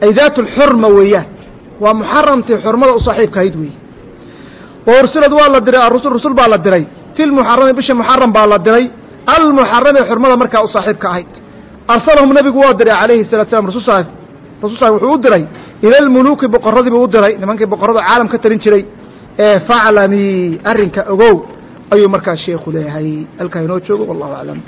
ay daat اlxurma weeyaan waa muxaramtii xurmada u saaxiibka ahayd weeye wa ursilad waa la diray arusul rusul baa la diray fi lmuxarami bisha muxaram baa la diray almuxarami xurmada markaa u saaxiibka ahayd arsalahum nebigu waa diray calayhi salatu slam rasulsaas rasulsaas wuxuu u diray ila almuluuki boqorradii buu u diray. Nimankii boqorrada caalam ka talin jiray ee faclamii arrinka ogow ayuu markaa sheekhu leeyahay. Halkaa inoo joogo wallahu aclam